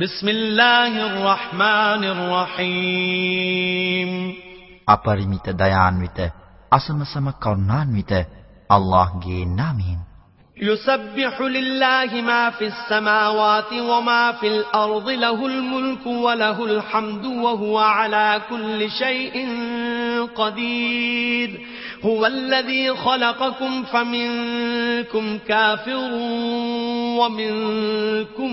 بسم الله الرحمن الرحيم අපරිමිත දයාන්විත අසමසම කරුණාන්විත අල්ලාහ්ගේ නාමයෙන් يسبح لله ما في السماوات وما في الأرض له الملك وله الحمد وهو على كل شيء قدير هو الذي خلقكم فمنكم كافر ومنكم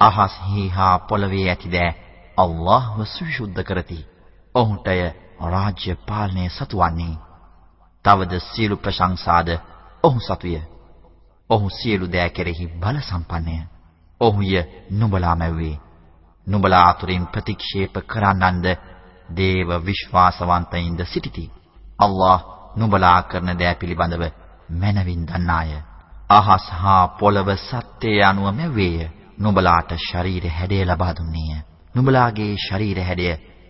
අහස්හි හා පොළවේ ඇති දෑ අල්ලාහ්ව සවිසුද්ධ කරති. ඔහුටය රාජ්‍ය පාලනය සතුවන්නේ. තවද සියලු ප්‍රශංසාද ඔහු සතුය. ඔහු සියලු දෑ කෙරෙහි බල සම්පන්නය. ඔහුය නුඹලා මැව්වේ. නුඹලා අතුරින් ප්‍රතික්ෂේප කරන්නන්ද දේව විශ්වාසවන්තයින්ද සිටිති. අල්ලාහ් නුඹලා කරන දෑ පිළිබඳව මනවින් දන්නාය. අහස් හා පොළව සත්‍යය අනුව මැව්වේය. නුඹලාට ශරීර හැඩය ලබා දුන්නේය. නුඹලාගේ ශරීර හැඩය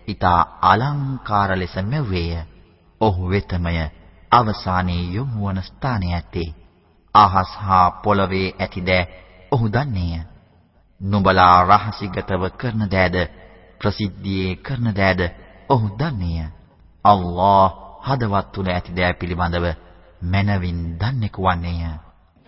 ඊතා අලංකාර ලෙස මෙව්වේය. ඔහු වෙතමය අවසානයේ යොමු වන ස්ථානය ඇත්තේ. අහස් හා පොළවේ ඇති දෑ ඔහු දන්නේය. නුඹලා රහසිගතව කරන දෑද ප්‍රසිද්ධියේ කරන දෑද ඔහු දන්නේය. අල්ලාහ් හදවත් තුල ඇති දෑ පිළිබඳව මනවින් දන්නෙකු වන්නේය.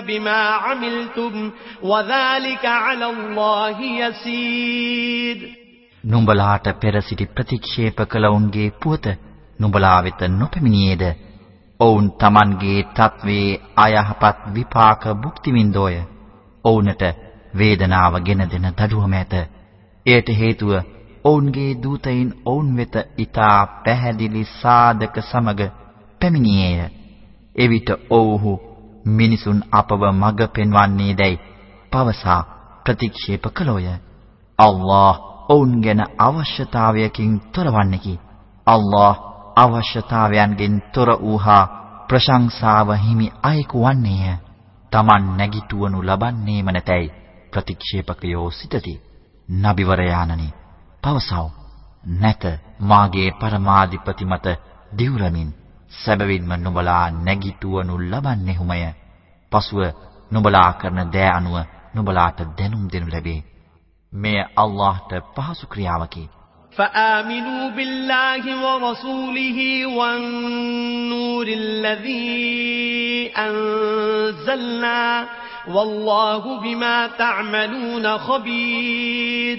بما عملتم وذلك على الله يسير නුඹලාට පෙර සිටි ප්‍රතික්ෂේප කළවුන්ගේ පුවත නුඹලා වෙත නොපැමිණියේද ඔවුන් Tamanගේ තත්වේ අයහපත් විපාක භුක්ති විඳෝය ඔවුන්ට වේදනාව ගෙන දෙන දඩුවම ඇත. එයට හේතුව ඔවුන්ගේ දූතයින් ඔවුන් වෙත ඊතා පැහැදිලි සාධක සමග පැමිණියේය. එවිට ඔව්හු මිනිසුන් අපව මඟ පෙන්වන්නේ දැයි පවසා ප්‍රතික්ෂේප කළෝය. අල්ලාහ් ඔවුන් ගැන අවශ්‍යතාවයකින් තොරවන්නේකි. අල්ලාහ් අවශ්‍යතාවයන්ගෙන් තොර වූහා ප්‍රශංසාව හිමි අයෙකු වන්නේය. Taman නැගිටවනු ලබන්නේම නැතයි ප්‍රතික්ෂේපකයෝ සිතති. නබිවරයාණනි පවසව. නැත මාගේ පරමාධිපති මත දිවුරමින් සැබවින්ම නුඹලා නැගිටවනු ලබන්නේහුමය. පසුව නුඹලා කරන දෑ අනුව නුඹලාට දැනුම් දෙනු ලැබේ. මෙය අල්ලාහ්ට පහසු ක්‍රියාවකි. فآمنوا بالله ورسوله والنور الذي أنزلنا والله بما تعملون خبير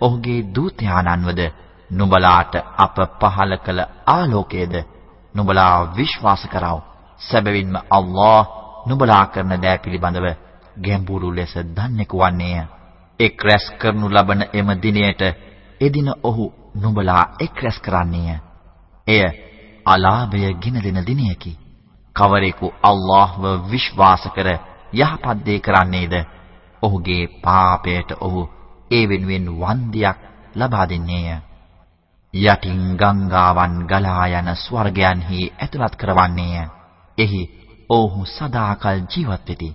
ඔහුගේ දූතයාණන්වද නුඹලාට අප පහල කළ ආලෝකයේද නුඹලා විශ්වාස කරව. සැබවින්ම අල්ලාහ් නුඹලා කරන දෑ පිළිබඳව ගැඹුරු ලෙස දන්නේකු වන්නේය. එක් රැස් කරනු ලබන එම දිනයට එදින ඔහු නුඹලා එක් රැස් කරන්නේය. එය අලාභය ගෙන දෙන දිනයකි. කවරෙකු අල්ලාහ්ව විශ්වාස කර යහපත් දේ කරන්නේද ඔහුගේ පාපයට ඔහු ඒ වෙනුවෙන් වන්දියක් ලබා දෙන්නේය. යටින් ගංගාවන් ගලා යන ස්වර්ගයන්හි ඇතුළත් කරවන්නේය. එහි ඔවුහු සදාකල් ජීවත් වෙති.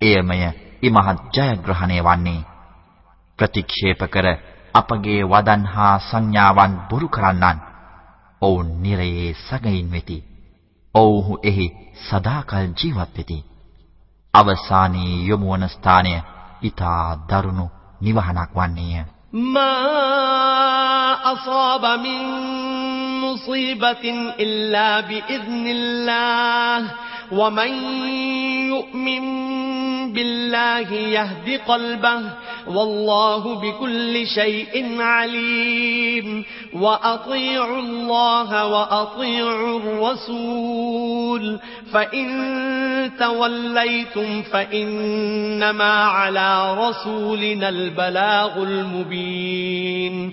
එයමය ඉමහත් ජයග්‍රහණය වන්නේ. ප්‍රතික්ෂේප කර අපගේ වදන් හා සංඥාවන් බොරු කරන්නන් ඔවුන් නිරයේ සගයින් වෙති. ඔව්හු එහි සදාකල් ජීවත් වෙති. අවසානයේ යොමු වන ස්ථානය ඊතා දරුණු නිවහනක් වන්නේය. ما أصاب من مصيبة إلا بإذن الله ومن يؤمن بالله يهد قلبه والله بكل شيء عليم وأطيعوا الله وأطيعوا الرسول فإن توليتم فإنما على رسولنا البلاغ المبين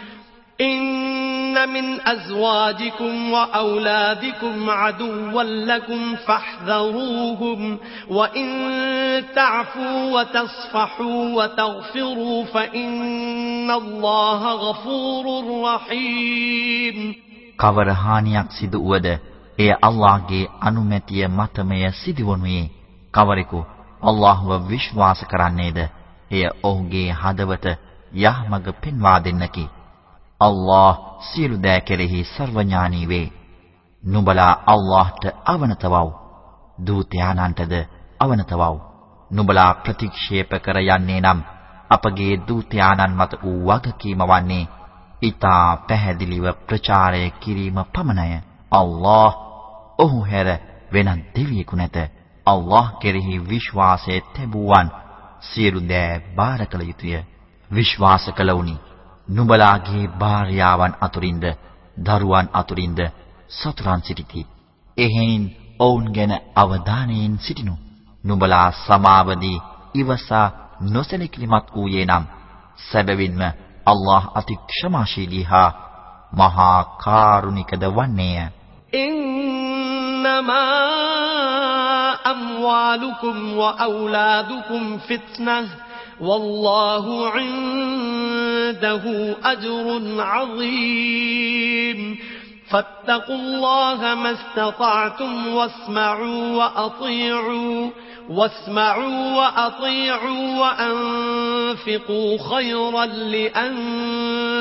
إن من أزواجكم وأولادكم عدوا لكم فاحذروهم وإن تعفوا وتصفحوا وتغفروا فإن الله غفور رحيم කවර හානියක් සිදු වුවද එය අල්ලාහ්ගේ අනුමැතිය මතමය සිදුවනුයේ කවරෙකු අල්ලාහ්ව විශ්වාස කරන්නේද එය ඔහුගේ හදවත යහමඟ පෙන්වා දෙන්නකි අල්ලාහ් සියලු දෑ කෙරෙහි සර්වඥානී වේ නුඹලා අල්ලාහ්ට අවනතවව් දූතයානන්ටද අවනතවව් නුඹලා ප්‍රතික්ෂේප කර යන්නේ නම් අපගේ දූතයානන් මත වූ වගකීම වන්නේ ඊතා පැහැදිලිව ප්‍රචාරය කිරීම පමණය. අල්ලාහ් ඔහු හැර වෙනත් දෙවියෙකු නැත. අල්ලාහ් කෙරෙහි විශ්වාසය තැබුවන් සියලු දෑ බාර කළ යුතුය. විශ්වාස කළවුනි. නුඹලාගේ භාර්යාවන් අතුරින්ද දරුවන් අතුරින්ද සතුරන් සිටිති. එහෙන් ඔවුන් ගැන අවධානයෙන් සිටිනු. නුඹලා සමාවදී ඉවසා නොසැලකිලිමත් වූයේ නම් සැබවින්ම අල්ලාහ් අති ක්ෂමාශීලී හා මහා කාරුණිකද වන්නේය. ඉන්නමා අම්වාලුකුම් වඅවුලාදුකුම් ෆිත්නහ වල්ලාහු ඉන් عنده أجر عظيم. فاتقوا الله ما استطعتم واسمعوا وأطيعوا واسمعوا وأطيعوا وأنفقوا خيرا لأنفسكم.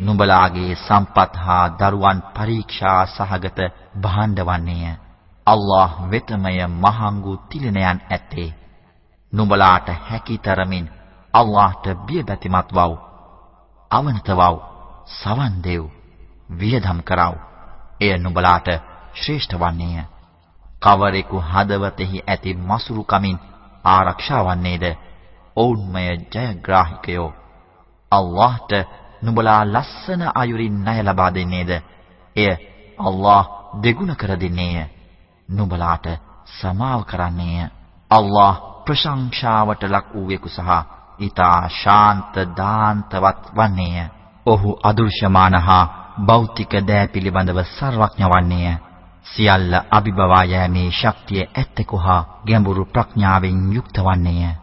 නුඹලාගේ සම්පත් හා දරුවන් පරීක්ෂා සහගත භාණ්ඩ වන්නේය. අල්ලාහ් වෙතමය මහඟු තිලනයන් ඇත්තේ. නුඹලාට හැකිතරමින් අල්ලාහ්ට බියබැතිමත් වව්. අවනත වව්. සවන් දෙව්. වියදම් කරව්. එය නුඹලාට ශ්‍රේෂ්ඨ වන්නේය. කවරෙකු හදවතෙහි ඇති මසුරු කමින් ආරක්ෂා වන්නේද? ඔවුන්මය ජයග්‍රාහිකයෝ. අල්ලාහ්ට නුඹලා ලස්සන අයුරින් ණය ලබා දෙන්නේද? එය අල්ලාහ් දෙගුණ කර දෙන්නේය. නුඹලාට සමාව කරන්නේය. අල්ලාහ් ප්‍රශංසාවට ලක් වූවෙකු සහ ඊතා ශාන්ත දාන්තවත් වන්නේය. ඔහු අදෘශ්‍යමාන හා භෞතික දෑ පිළිබඳව සර්වඥ වන්නේය. සියල්ල අභිබවා යෑමේ ශක්තිය ඇත්තෙකු හා ගැඹුරු ප්‍රඥාවෙන් යුක්ත වන්නේය.